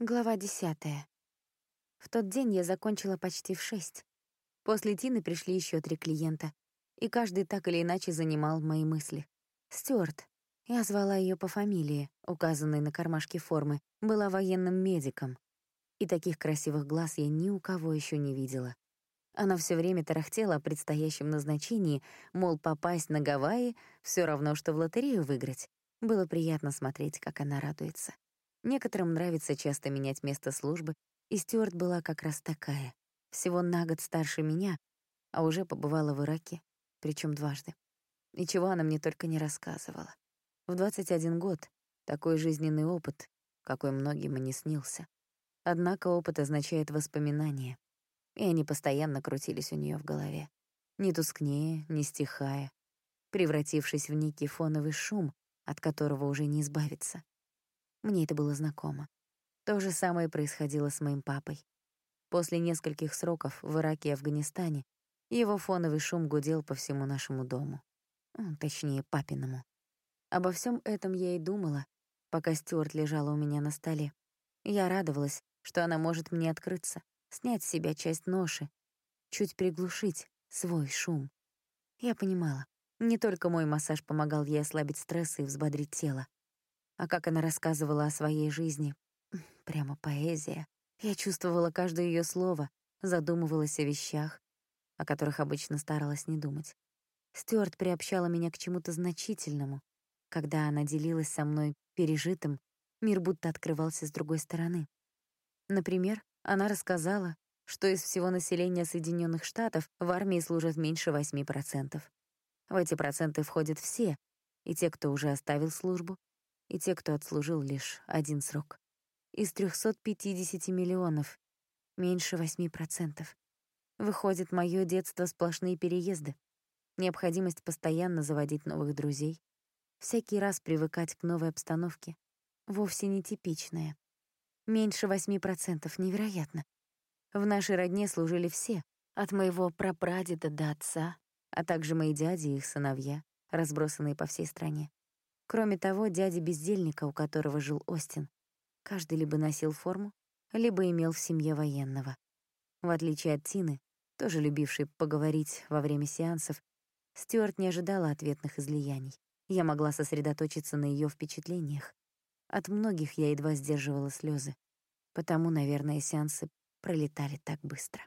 Глава десятая. В тот день я закончила почти в шесть. После Тины пришли еще три клиента, и каждый так или иначе занимал мои мысли. Стюарт, я звала ее по фамилии, указанной на кармашке формы, была военным медиком. И таких красивых глаз я ни у кого еще не видела. Она все время тарахтела о предстоящем назначении, мол, попасть на Гавайи — все равно, что в лотерею выиграть. Было приятно смотреть, как она радуется. Некоторым нравится часто менять место службы, и Стюарт была как раз такая. Всего на год старше меня, а уже побывала в Ираке, причем дважды. Ничего она мне только не рассказывала. В 21 год такой жизненный опыт, какой многим и не снился. Однако опыт означает воспоминания, и они постоянно крутились у нее в голове, не тускнее, не стихая, превратившись в некий фоновый шум, от которого уже не избавиться. Мне это было знакомо. То же самое происходило с моим папой. После нескольких сроков в Ираке и Афганистане его фоновый шум гудел по всему нашему дому. Точнее, папиному. Обо всем этом я и думала, пока Стюарт лежала у меня на столе. Я радовалась, что она может мне открыться, снять с себя часть ноши, чуть приглушить свой шум. Я понимала, не только мой массаж помогал ей ослабить стресс и взбодрить тело. А как она рассказывала о своей жизни, прямо поэзия. Я чувствовала каждое ее слово, задумывалась о вещах, о которых обычно старалась не думать. Стюарт приобщала меня к чему-то значительному. Когда она делилась со мной пережитым, мир будто открывался с другой стороны. Например, она рассказала, что из всего населения Соединенных Штатов в армии служат меньше 8%. В эти проценты входят все, и те, кто уже оставил службу, и те, кто отслужил лишь один срок. Из 350 миллионов меньше 8%. Выходит, мое детство сплошные переезды. Необходимость постоянно заводить новых друзей, всякий раз привыкать к новой обстановке, вовсе не типичная. Меньше 8% невероятно. В нашей родне служили все, от моего прапрадеда до отца, а также мои дяди и их сыновья, разбросанные по всей стране. Кроме того, дядя бездельника, у которого жил Остин, каждый либо носил форму, либо имел в семье военного. В отличие от Тины, тоже любившей поговорить во время сеансов, Стюарт не ожидала ответных излияний. Я могла сосредоточиться на ее впечатлениях. От многих я едва сдерживала слезы, потому, наверное, сеансы пролетали так быстро.